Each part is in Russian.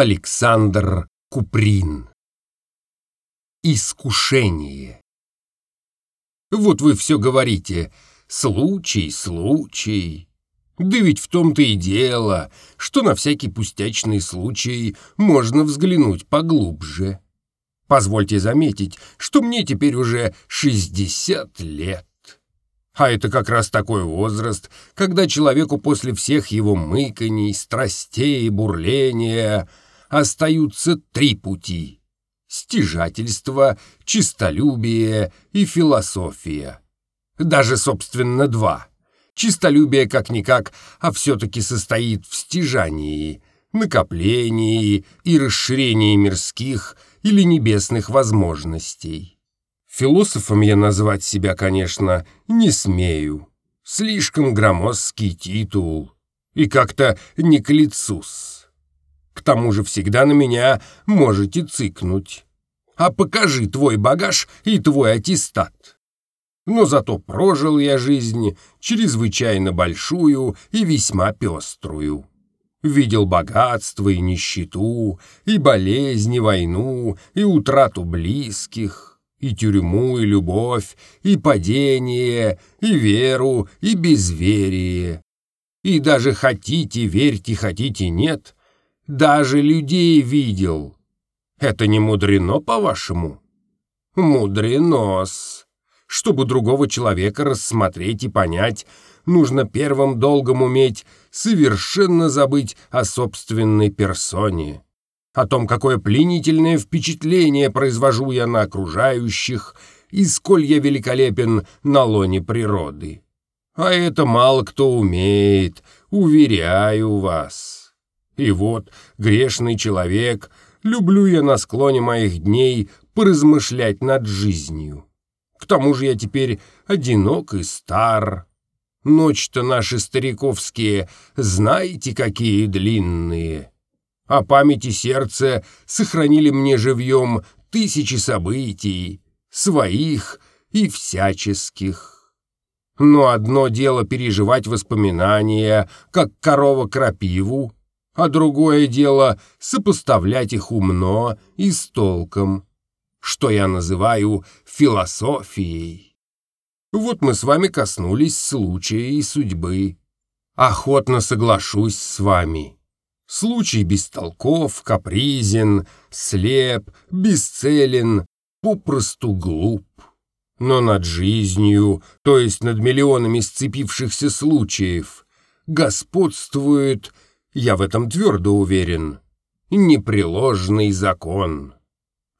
Александр Куприн Искушение Вот вы все говорите «случай, случай». Да ведь в том-то и дело, что на всякий пустячный случай можно взглянуть поглубже. Позвольте заметить, что мне теперь уже 60 лет. А это как раз такой возраст, когда человеку после всех его мыканий, страстей и бурления – остаются три пути — стяжательство, чистолюбие и философия. Даже, собственно, два. Чистолюбие как-никак, а все-таки состоит в стяжании, накоплении и расширении мирских или небесных возможностей. Философом я назвать себя, конечно, не смею. Слишком громоздкий титул и как-то не к лицу-с. К тому же всегда на меня можете цыкнуть. А покажи твой багаж и твой аттестат. Но зато прожил я жизнь чрезвычайно большую и весьма пеструю. Видел богатство и нищету, и болезни, войну, и утрату близких, и тюрьму, и любовь, и падение, и веру, и безверие. И даже хотите, верьте, хотите, нет, даже людей видел. Это не мудрено, по-вашему? Мудрено-с. Чтобы другого человека рассмотреть и понять, нужно первым долгом уметь совершенно забыть о собственной персоне, о том, какое пленительное впечатление произвожу я на окружающих и сколь я великолепен на лоне природы. А это мало кто умеет, уверяю вас. И вот, грешный человек, люблю я на склоне моих дней поразмышлять над жизнью. К тому же я теперь одинок и стар. Ночь-то наши стариковские, знаете, какие длинные. А память и сердце сохранили мне живьем тысячи событий, своих и всяческих. Но одно дело переживать воспоминания, как корова крапиву, а другое дело сопоставлять их умно и с толком, что я называю философией. Вот мы с вами коснулись случая и судьбы. Охотно соглашусь с вами. Случай бестолков, капризен, слеп, бесцелен, попросту глуп. Но над жизнью, то есть над миллионами сцепившихся случаев, господствует я в этом твердо уверен, непреложный закон.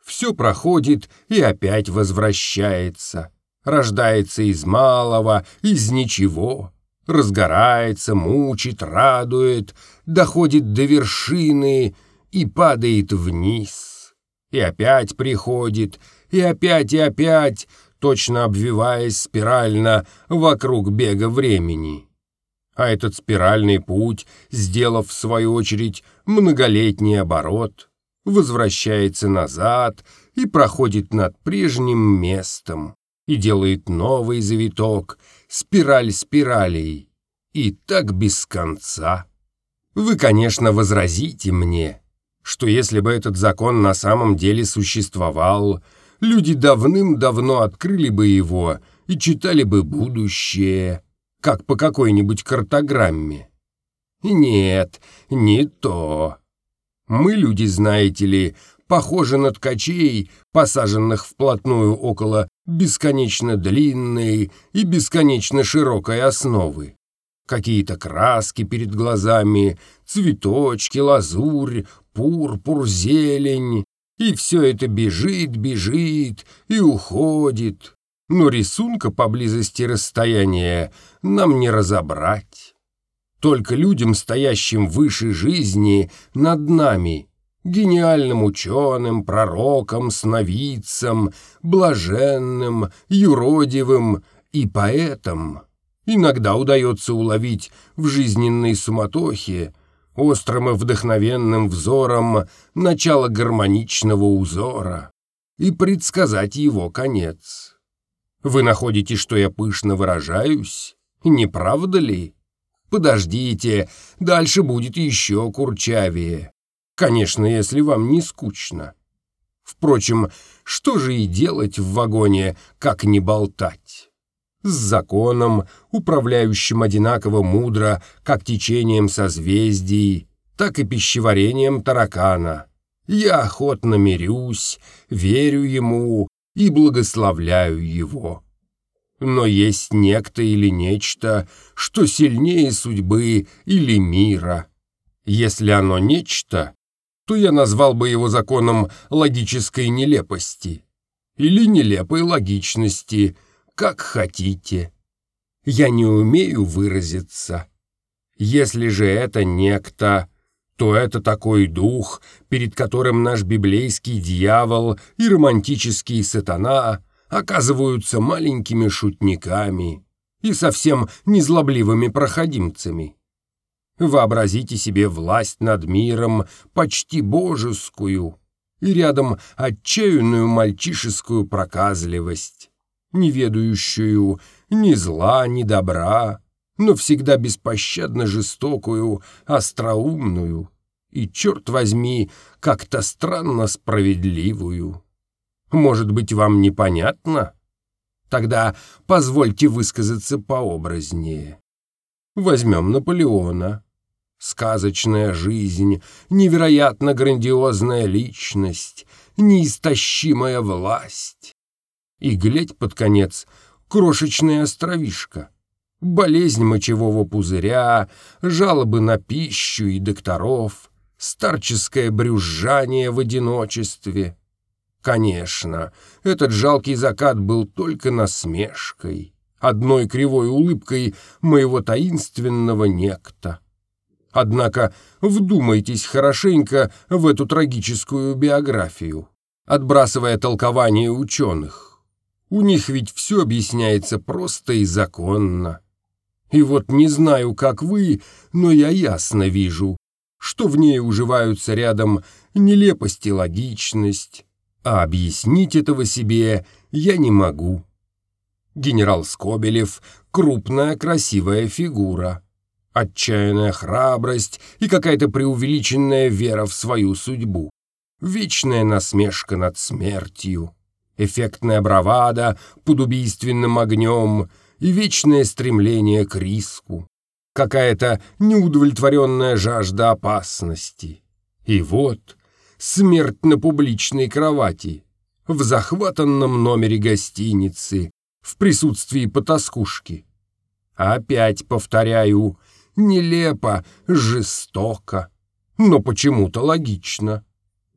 Все проходит и опять возвращается, рождается из малого, из ничего, разгорается, мучит, радует, доходит до вершины и падает вниз. И опять приходит, и опять, и опять, точно обвиваясь спирально вокруг бега времени а этот спиральный путь, сделав в свою очередь многолетний оборот, возвращается назад и проходит над прежним местом и делает новый завиток, спираль спиралей, и так без конца. Вы, конечно, возразите мне, что если бы этот закон на самом деле существовал, люди давным-давно открыли бы его и читали бы будущее, как по какой-нибудь картограмме. Нет, не то. Мы, люди, знаете ли, похожи на ткачей, посаженных вплотную около бесконечно длинной и бесконечно широкой основы. Какие-то краски перед глазами, цветочки, лазурь, пурпур, зелень. И все это бежит, бежит и уходит но рисунка поблизости расстояния нам не разобрать. Только людям, стоящим выше жизни, над нами, гениальным ученым, пророком, сновидцам, блаженным, юродивым и поэтам, иногда удается уловить в жизненной суматохе острым и вдохновенным взором начало гармоничного узора и предсказать его конец. Вы находите, что я пышно выражаюсь? Не правда ли? Подождите, дальше будет еще курчавее. Конечно, если вам не скучно. Впрочем, что же и делать в вагоне, как не болтать? С законом, управляющим одинаково мудро, как течением созвездий, так и пищеварением таракана. Я охотно мирюсь, верю ему и благословляю его. Но есть некто или нечто, что сильнее судьбы или мира. Если оно нечто, то я назвал бы его законом логической нелепости или нелепой логичности, как хотите. Я не умею выразиться. Если же это некто, то это такой дух, перед которым наш библейский дьявол и романтический сатана оказываются маленькими шутниками и совсем незлобливыми проходимцами. Вообразите себе власть над миром почти божескую и рядом отчаянную мальчишескую проказливость, не ведающую ни зла, ни добра, но всегда беспощадно жестокую, остроумную и, черт возьми, как-то странно справедливую. Может быть, вам непонятно? Тогда позвольте высказаться пообразнее. Возьмем Наполеона сказочная жизнь, невероятно грандиозная личность, неистощимая власть. И глядь под конец, крошечная островишка, болезнь мочевого пузыря, жалобы на пищу и докторов, старческое брюзжание в одиночестве. Конечно, этот жалкий закат был только насмешкой, одной кривой улыбкой моего таинственного некта. Однако вдумайтесь хорошенько в эту трагическую биографию, отбрасывая толкование ученых. У них ведь все объясняется просто и законно. И вот не знаю, как вы, но я ясно вижу, что в ней уживаются рядом нелепость и логичность, а объяснить этого себе я не могу. Генерал Скобелев — крупная красивая фигура отчаянная храбрость и какая-то преувеличенная вера в свою судьбу, вечная насмешка над смертью, эффектная бравада под убийственным огнем и вечное стремление к риску, какая-то неудовлетворенная жажда опасности. И вот смерть на публичной кровати, в захватанном номере гостиницы, в присутствии потаскушки. Опять повторяю, Нелепо, жестоко, но почему-то логично.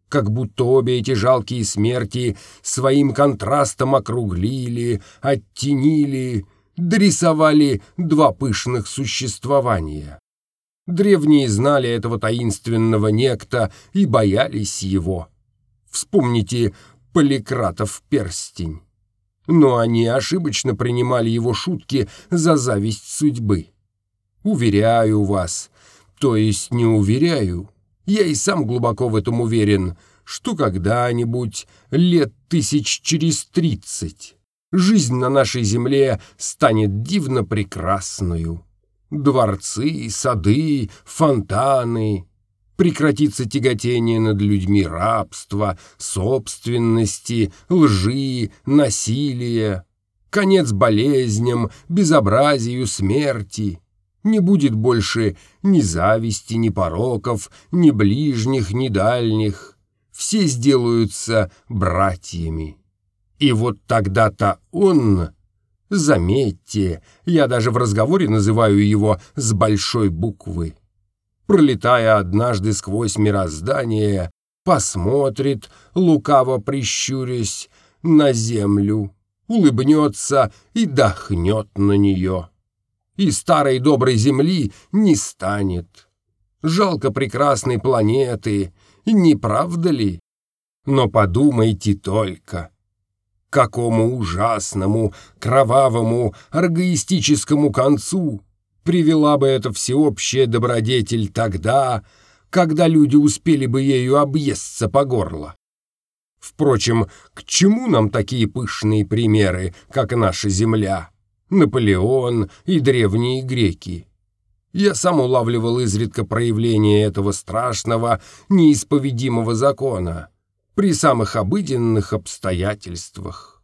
Как будто обе эти жалкие смерти своим контрастом округлили, оттенили, дорисовали два пышных существования. Древние знали этого таинственного некто и боялись его. Вспомните Поликратов перстень. Но они ошибочно принимали его шутки за зависть судьбы. Уверяю вас, то есть не уверяю, я и сам глубоко в этом уверен, что когда-нибудь, лет тысяч через тридцать, жизнь на нашей земле станет дивно прекрасною. Дворцы, сады, фонтаны, прекратится тяготение над людьми рабства, собственности, лжи, насилия, конец болезням, безобразию, смерти — не будет больше ни зависти, ни пороков, ни ближних, ни дальних. Все сделаются братьями. И вот тогда-то он... Заметьте, я даже в разговоре называю его с большой буквы. Пролетая однажды сквозь мироздание, посмотрит, лукаво прищурясь, на землю, улыбнется и дохнет на нее и старой доброй земли не станет. Жалко прекрасной планеты, не правда ли? Но подумайте только, какому ужасному, кровавому, аргоистическому концу привела бы эта всеобщая добродетель тогда, когда люди успели бы ею объесться по горло. Впрочем, к чему нам такие пышные примеры, как наша земля? Наполеон и древние греки. Я сам улавливал изредка проявление этого страшного, неисповедимого закона при самых обыденных обстоятельствах.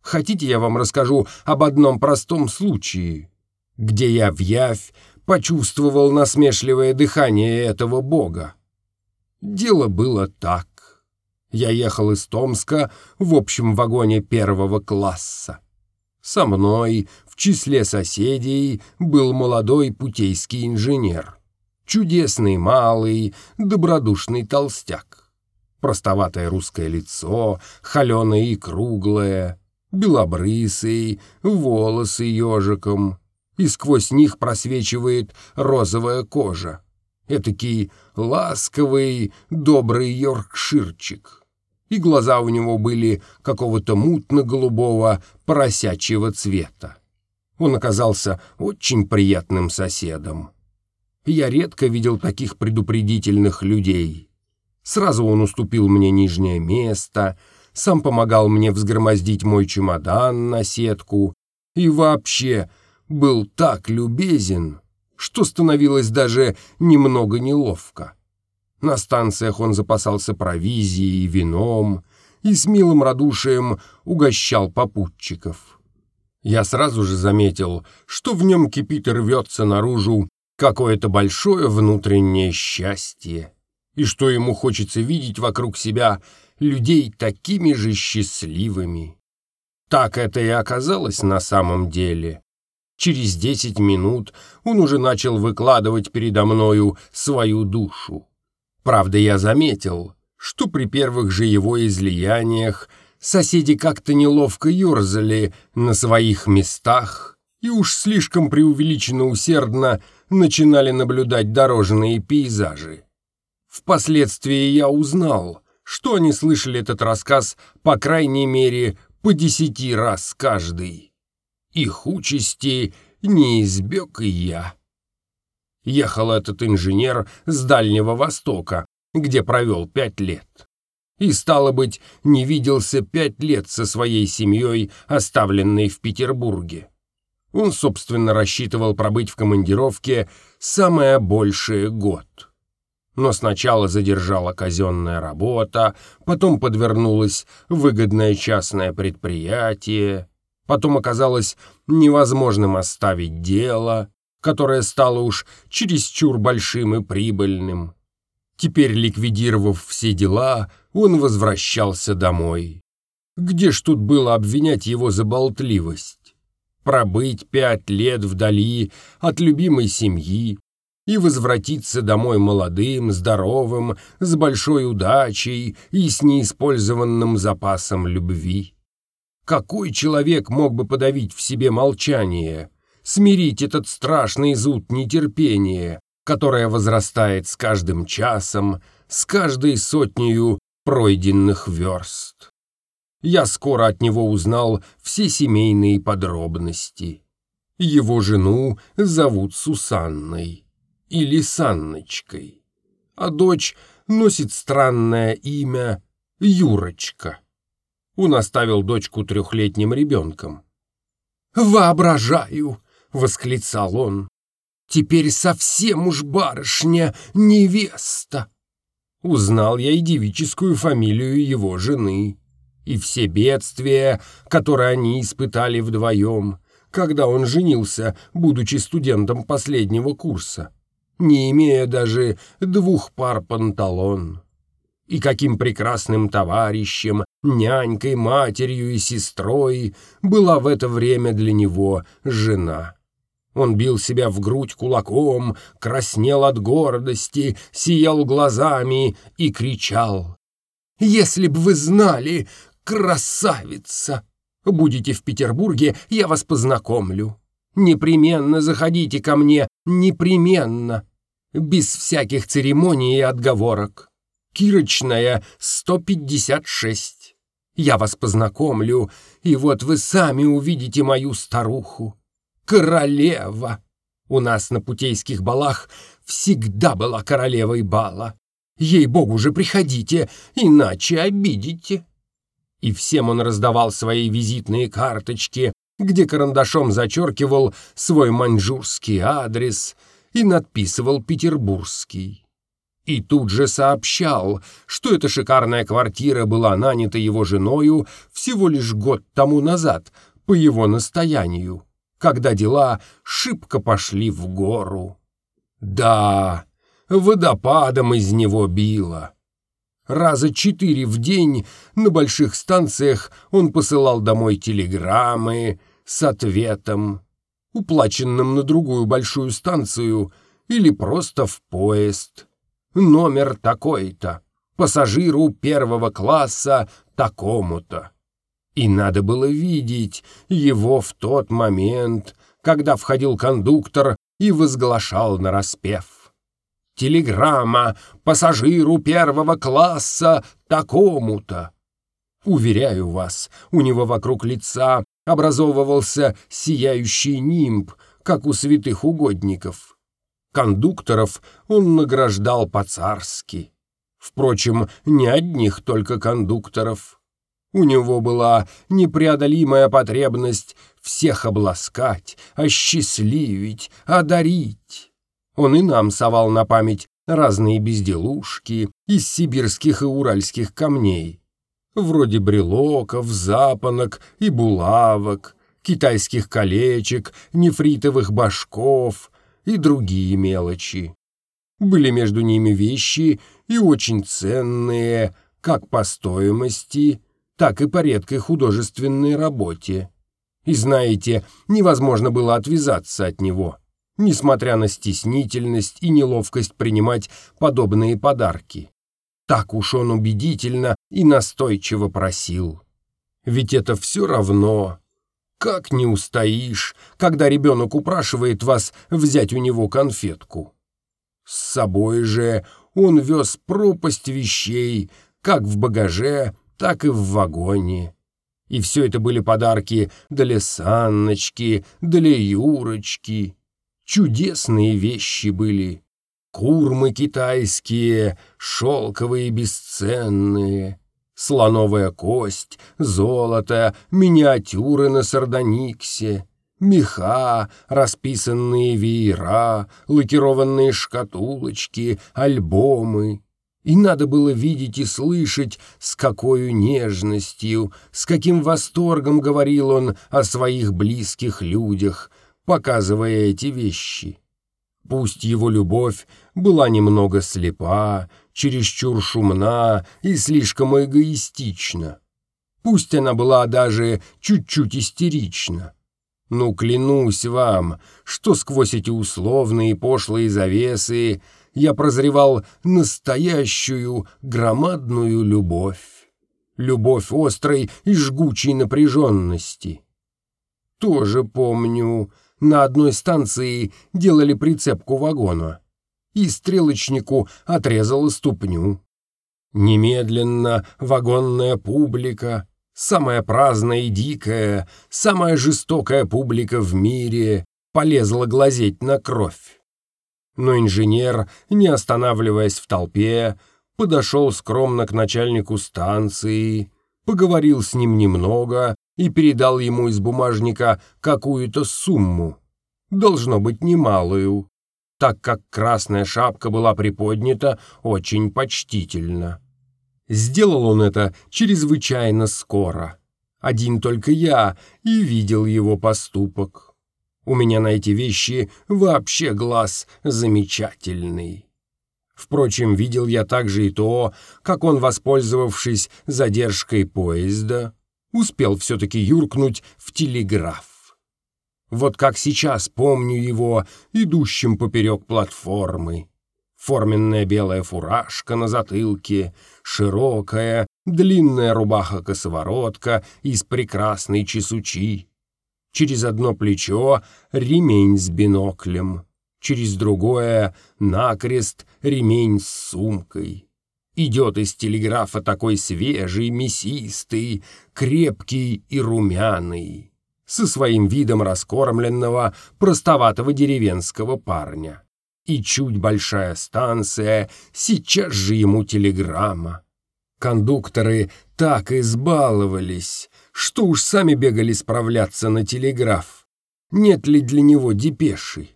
Хотите, я вам расскажу об одном простом случае, где я в явь почувствовал насмешливое дыхание этого бога? Дело было так. Я ехал из Томска в общем вагоне первого класса. Со мной в числе соседей был молодой путейский инженер. Чудесный малый, добродушный толстяк. Простоватое русское лицо, холеное и круглое, белобрысый, волосы ежиком, и сквозь них просвечивает розовая кожа. Этакий ласковый, добрый йоркширчик и глаза у него были какого-то мутно-голубого поросячьего цвета. Он оказался очень приятным соседом. Я редко видел таких предупредительных людей. Сразу он уступил мне нижнее место, сам помогал мне взгромоздить мой чемодан на сетку и вообще был так любезен, что становилось даже немного неловко. На станциях он запасался провизией и вином и с милым радушием угощал попутчиков. Я сразу же заметил, что в нем кипит и рвется наружу какое-то большое внутреннее счастье, и что ему хочется видеть вокруг себя людей такими же счастливыми. Так это и оказалось на самом деле. Через десять минут он уже начал выкладывать передо мною свою душу. Правда, я заметил, что при первых же его излияниях соседи как-то неловко ерзали на своих местах и уж слишком преувеличенно усердно начинали наблюдать дорожные пейзажи. Впоследствии я узнал, что они слышали этот рассказ по крайней мере по десяти раз каждый. Их участи не избег и я. Ехал этот инженер с Дальнего Востока, где провел пять лет. И, стало быть, не виделся пять лет со своей семьей, оставленной в Петербурге. Он, собственно, рассчитывал пробыть в командировке самое большее год. Но сначала задержала казенная работа, потом подвернулось выгодное частное предприятие, потом оказалось невозможным оставить дело, которое стало уж чересчур большим и прибыльным. Теперь, ликвидировав все дела, он возвращался домой. Где ж тут было обвинять его за болтливость? Пробыть пять лет вдали от любимой семьи и возвратиться домой молодым, здоровым, с большой удачей и с неиспользованным запасом любви. Какой человек мог бы подавить в себе молчание, смирить этот страшный зуд нетерпения, которое возрастает с каждым часом, с каждой сотнею пройденных верст. Я скоро от него узнал все семейные подробности. Его жену зовут Сусанной или Санночкой, а дочь носит странное имя Юрочка. Он оставил дочку трехлетним ребенком. «Воображаю!» — восклицал он. «Теперь совсем уж барышня невеста!» Узнал я и девическую фамилию его жены, и все бедствия, которые они испытали вдвоем, когда он женился, будучи студентом последнего курса, не имея даже двух пар панталон. И каким прекрасным товарищем, нянькой, матерью и сестрой была в это время для него жена. Он бил себя в грудь кулаком, краснел от гордости, сиял глазами и кричал. «Если б вы знали, красавица! Будете в Петербурге, я вас познакомлю. Непременно заходите ко мне, непременно, без всяких церемоний и отговорок. Кирочная, 156. Я вас познакомлю, и вот вы сами увидите мою старуху королева. У нас на путейских балах всегда была королевой бала. Ей-богу же приходите, иначе обидите. И всем он раздавал свои визитные карточки, где карандашом зачеркивал свой маньчжурский адрес и надписывал «Петербургский». И тут же сообщал, что эта шикарная квартира была нанята его женою всего лишь год тому назад, по его настоянию, когда дела шибко пошли в гору. Да, водопадом из него било. Раза четыре в день на больших станциях он посылал домой телеграммы с ответом, уплаченным на другую большую станцию или просто в поезд. Номер такой-то, пассажиру первого класса такому-то. И надо было видеть его в тот момент, когда входил кондуктор и возглашал нараспев. «Телеграмма пассажиру первого класса такому-то». Уверяю вас, у него вокруг лица образовывался сияющий нимб, как у святых угодников. Кондукторов он награждал по-царски. Впрочем, не одних только кондукторов. У него была непреодолимая потребность всех обласкать, осчастливить, одарить. Он и нам совал на память разные безделушки из сибирских и уральских камней, вроде брелоков, запонок и булавок, китайских колечек, нефритовых башков и другие мелочи. Были между ними вещи и очень ценные, как по стоимости, так и по редкой художественной работе. И знаете, невозможно было отвязаться от него, несмотря на стеснительность и неловкость принимать подобные подарки. Так уж он убедительно и настойчиво просил. Ведь это все равно. Как не устоишь, когда ребенок упрашивает вас взять у него конфетку? С собой же он вез пропасть вещей, как в багаже, так и в вагоне. И все это были подарки для Санночки, для Юрочки. Чудесные вещи были. Курмы китайские, шелковые бесценные, слоновая кость, золото, миниатюры на сардониксе, меха, расписанные веера, лакированные шкатулочки, альбомы. И надо было видеть и слышать, с какой нежностью, с каким восторгом говорил он о своих близких людях, показывая эти вещи. Пусть его любовь была немного слепа, чересчур шумна и слишком эгоистична. Пусть она была даже чуть-чуть истерична. Ну, клянусь вам, что сквозь эти условные пошлые завесы я прозревал настоящую громадную любовь. Любовь острой и жгучей напряженности. Тоже помню, на одной станции делали прицепку вагона, и стрелочнику отрезала ступню. Немедленно вагонная публика, самая праздная и дикая, самая жестокая публика в мире, полезла глазеть на кровь. Но инженер, не останавливаясь в толпе, подошел скромно к начальнику станции, поговорил с ним немного и передал ему из бумажника какую-то сумму, должно быть немалую, так как красная шапка была приподнята очень почтительно. Сделал он это чрезвычайно скоро. Один только я и видел его поступок. У меня на эти вещи вообще глаз замечательный. Впрочем, видел я также и то, как он, воспользовавшись задержкой поезда, успел все-таки юркнуть в телеграф. Вот как сейчас помню его, идущим поперек платформы. Форменная белая фуражка на затылке, широкая, длинная рубаха-косоворотка из прекрасной чесучи. Через одно плечо ремень с биноклем, через другое — накрест ремень с сумкой. Идет из телеграфа такой свежий, мясистый, крепкий и румяный, со своим видом раскормленного, простоватого деревенского парня. И чуть большая станция, сейчас же ему телеграмма. Кондукторы так избаловались, что уж сами бегали справляться на телеграф. Нет ли для него депеши?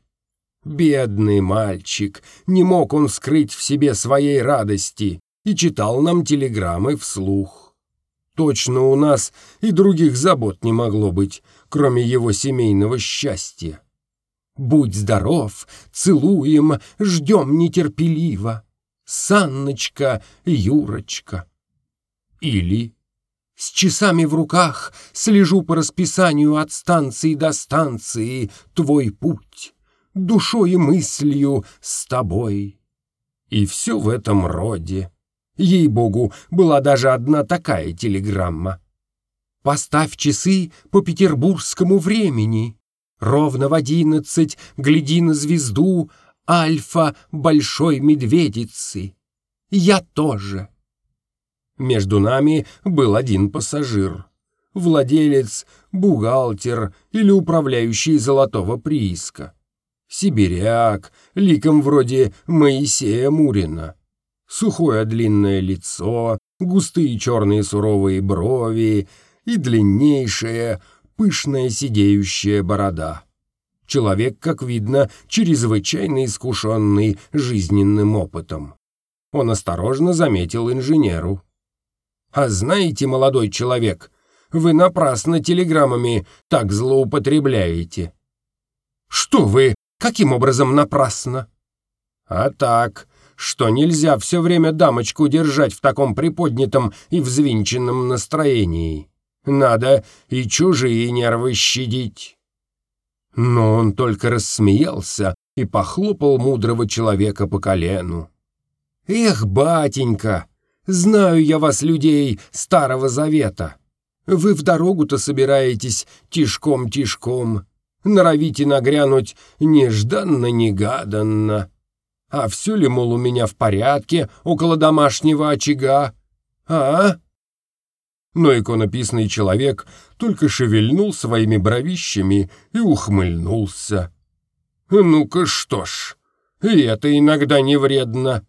Бедный мальчик, не мог он скрыть в себе своей радости и читал нам телеграммы вслух. Точно у нас и других забот не могло быть, кроме его семейного счастья. Будь здоров, целуем, ждем нетерпеливо. Санночка, Юрочка. Или с часами в руках слежу по расписанию от станции до станции твой путь, душой и мыслью с тобой. И все в этом роде. Ей-богу, была даже одна такая телеграмма. Поставь часы по петербургскому времени. Ровно в одиннадцать гляди на звезду Альфа Большой Медведицы. Я тоже. Между нами был один пассажир. Владелец, бухгалтер или управляющий золотого прииска. Сибиряк, ликом вроде Моисея Мурина. Сухое длинное лицо, густые черные суровые брови и длиннейшая, пышная сидеющая борода. Человек, как видно, чрезвычайно искушенный жизненным опытом. Он осторожно заметил инженеру. «А знаете, молодой человек, вы напрасно телеграммами так злоупотребляете». «Что вы? Каким образом напрасно?» «А так, что нельзя все время дамочку держать в таком приподнятом и взвинченном настроении. Надо и чужие нервы щадить». Но он только рассмеялся и похлопал мудрого человека по колену. «Эх, батенька, знаю я вас, людей Старого Завета. Вы в дорогу-то собираетесь тишком-тишком, норовите нагрянуть нежданно-негаданно. А все ли, мол, у меня в порядке около домашнего очага? А?» но иконописный человек только шевельнул своими бровищами и ухмыльнулся. «Ну-ка что ж, и это иногда не вредно».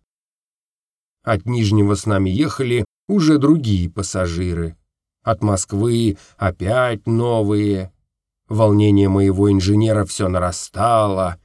От Нижнего с нами ехали уже другие пассажиры. От Москвы опять новые. Волнение моего инженера все нарастало.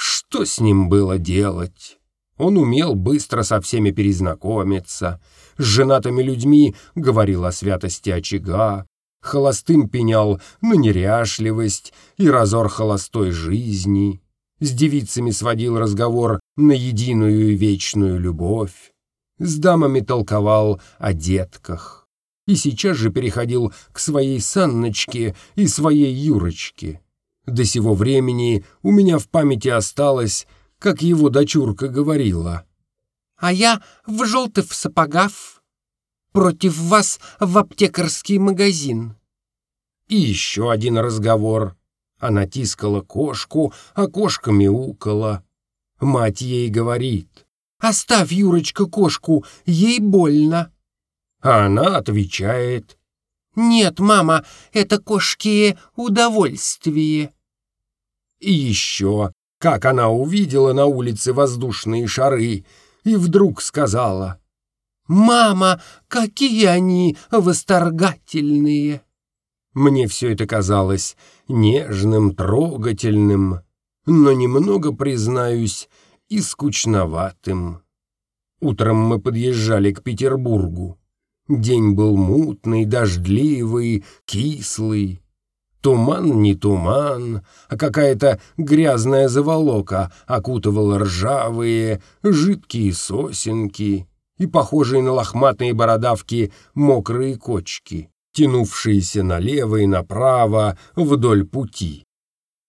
Что с ним было делать? Он умел быстро со всеми перезнакомиться — с женатыми людьми говорил о святости очага, холостым пенял на неряшливость и разор холостой жизни, с девицами сводил разговор на единую и вечную любовь, с дамами толковал о детках и сейчас же переходил к своей Санночке и своей Юрочке. До сего времени у меня в памяти осталось, как его дочурка говорила — а я в желтых сапогах против вас в аптекарский магазин». И еще один разговор. Она тискала кошку, а кошка мяукала. Мать ей говорит. «Оставь, Юрочка, кошку, ей больно». А она отвечает. «Нет, мама, это кошки удовольствие». И еще, как она увидела на улице воздушные шары — и вдруг сказала «Мама, какие они восторгательные!» Мне все это казалось нежным, трогательным, но немного, признаюсь, и скучноватым. Утром мы подъезжали к Петербургу. День был мутный, дождливый, кислый. Туман не туман, а какая-то грязная заволока окутывала ржавые, жидкие сосенки и похожие на лохматые бородавки мокрые кочки, тянувшиеся налево и направо вдоль пути.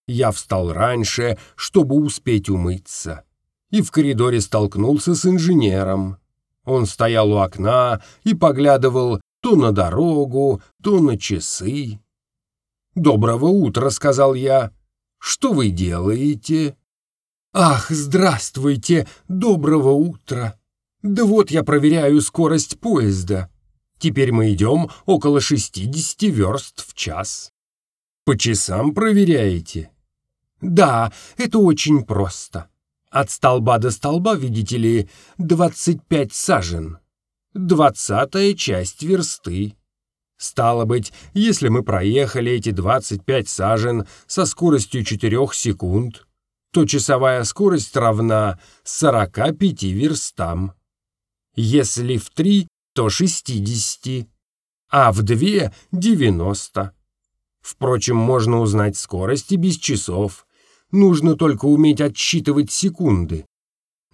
Я встал раньше, чтобы успеть умыться, и в коридоре столкнулся с инженером. Он стоял у окна и поглядывал то на дорогу, то на часы. «Доброго утра», — сказал я. «Что вы делаете?» «Ах, здравствуйте! Доброго утра! Да вот я проверяю скорость поезда. Теперь мы идем около 60 верст в час». «По часам проверяете?» «Да, это очень просто. От столба до столба, видите ли, 25 сажен. Двадцатая часть версты. Стало быть, если мы проехали эти 25 сажен со скоростью 4 секунд, то часовая скорость равна 45 верстам. Если в 3, то 60, а в 2 — 90. Впрочем, можно узнать скорость и без часов. Нужно только уметь отсчитывать секунды.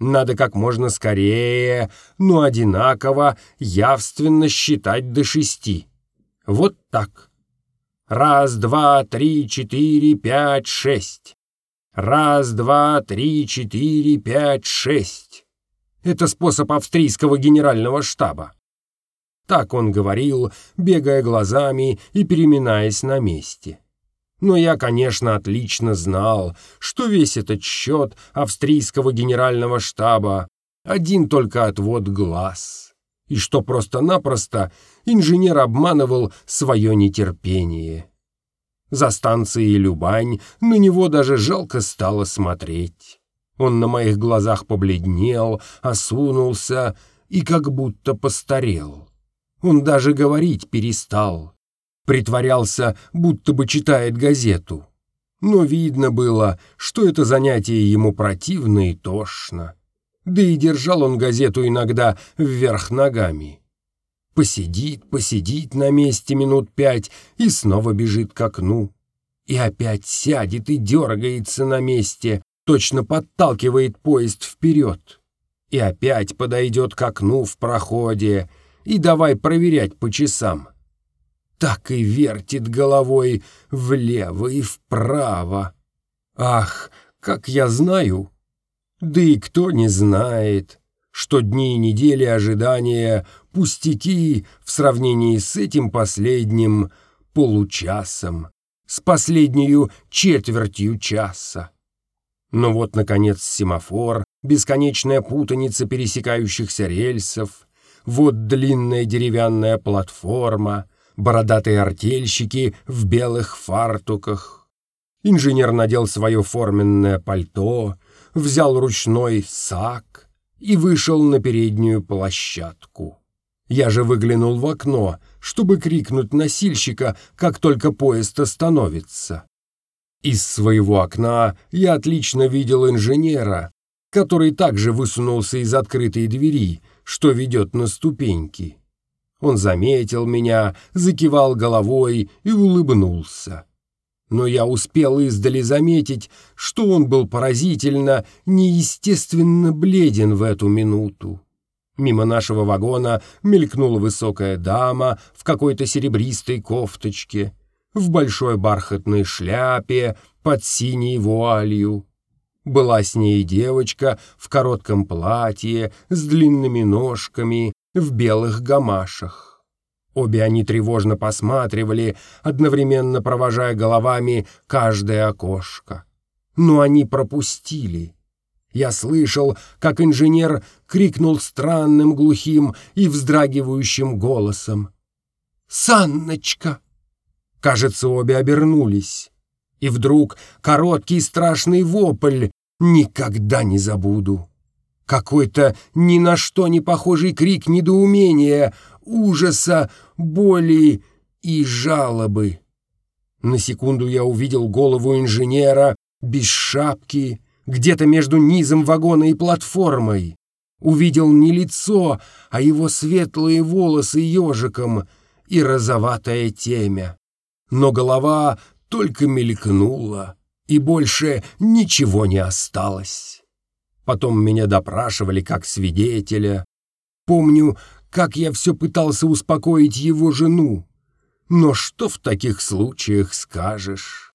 Надо как можно скорее, но одинаково, явственно считать до шести. Вот так. Раз, два, три, четыре, пять, шесть. Раз, два, три, четыре, пять, шесть. Это способ австрийского генерального штаба. Так он говорил, бегая глазами и переминаясь на месте. Но я, конечно, отлично знал, что весь этот счет австрийского генерального штаба один только отвод глаз, и что просто-напросто инженер обманывал свое нетерпение. За станцией Любань на него даже жалко стало смотреть. Он на моих глазах побледнел, осунулся и как будто постарел. Он даже говорить перестал притворялся, будто бы читает газету. Но видно было, что это занятие ему противно и тошно. Да и держал он газету иногда вверх ногами. Посидит, посидит на месте минут пять и снова бежит к окну. И опять сядет и дергается на месте, точно подталкивает поезд вперед. И опять подойдет к окну в проходе и давай проверять по часам так и вертит головой влево и вправо. Ах, как я знаю! Да и кто не знает, что дни и недели ожидания пустяки в сравнении с этим последним получасом, с последнюю четвертью часа. Но вот, наконец, семафор, бесконечная путаница пересекающихся рельсов, вот длинная деревянная платформа — бородатые артельщики в белых фартуках. Инженер надел свое форменное пальто, взял ручной сак и вышел на переднюю площадку. Я же выглянул в окно, чтобы крикнуть носильщика, как только поезд остановится. Из своего окна я отлично видел инженера, который также высунулся из открытой двери, что ведет на ступеньки. Он заметил меня, закивал головой и улыбнулся. Но я успел издали заметить, что он был поразительно, неестественно бледен в эту минуту. Мимо нашего вагона мелькнула высокая дама в какой-то серебристой кофточке, в большой бархатной шляпе под синей вуалью. Была с ней девочка в коротком платье с длинными ножками, в белых гамашах. Обе они тревожно посматривали, одновременно провожая головами каждое окошко. Но они пропустили. Я слышал, как инженер крикнул странным, глухим и вздрагивающим голосом. «Санночка!» Кажется, обе обернулись. И вдруг короткий страшный вопль «Никогда не забуду!» Какой-то ни на что не похожий крик недоумения, ужаса, боли и жалобы. На секунду я увидел голову инженера без шапки, где-то между низом вагона и платформой. Увидел не лицо, а его светлые волосы ежиком и розоватое темя. Но голова только мелькнула, и больше ничего не осталось. Потом меня допрашивали как свидетеля. Помню, как я все пытался успокоить его жену. Но что в таких случаях скажешь?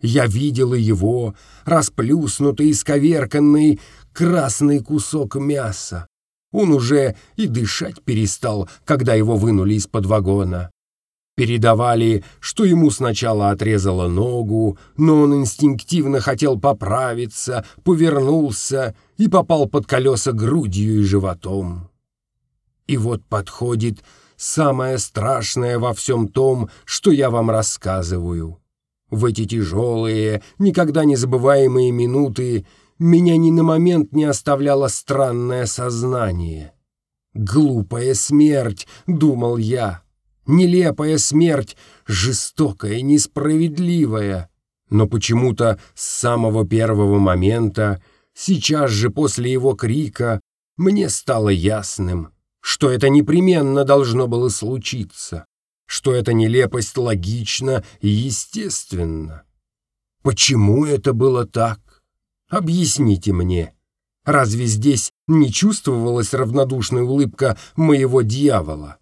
Я видела его, расплюснутый, исковерканный, красный кусок мяса. Он уже и дышать перестал, когда его вынули из-под вагона. Передавали, что ему сначала отрезало ногу, но он инстинктивно хотел поправиться, повернулся и попал под колеса грудью и животом. И вот подходит самое страшное во всем том, что я вам рассказываю. В эти тяжелые, никогда не забываемые минуты меня ни на момент не оставляло странное сознание. «Глупая смерть», — думал я, Нелепая смерть, жестокая, несправедливая. Но почему-то с самого первого момента, сейчас же после его крика, мне стало ясным, что это непременно должно было случиться, что эта нелепость логична и естественна. Почему это было так? Объясните мне. Разве здесь не чувствовалась равнодушная улыбка моего дьявола?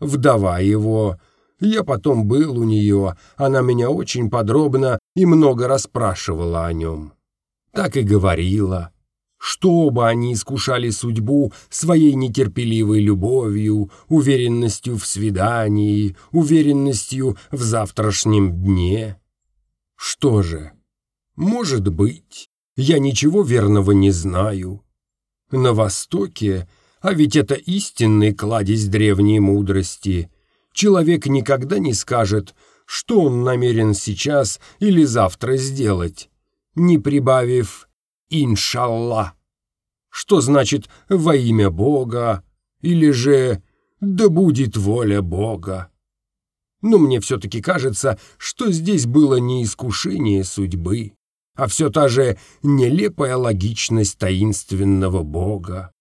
Вдова его я потом был у нее, она меня очень подробно и много расспрашивала о нем. Так и говорила, что бы они искушали судьбу своей нетерпеливой любовью, уверенностью в свидании, уверенностью в завтрашнем дне. Что же, может быть, я ничего верного не знаю. На Востоке, а ведь это истинный кладезь древней мудрости, человек никогда не скажет, что он намерен сейчас или завтра сделать, не прибавив «иншалла», что значит «во имя Бога» или же «да будет воля Бога». Но мне все-таки кажется, что здесь было не искушение судьбы, а все та же нелепая логичность таинственного Бога.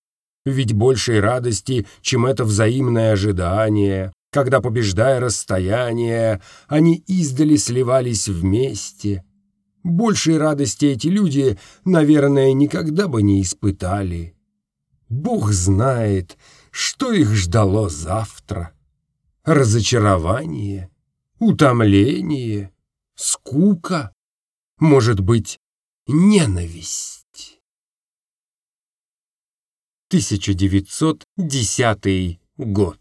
Ведь большей радости, чем это взаимное ожидание, когда, побеждая расстояние, они издали сливались вместе. Большей радости эти люди, наверное, никогда бы не испытали. Бог знает, что их ждало завтра. Разочарование, утомление, скука, может быть, ненависть. 1910 год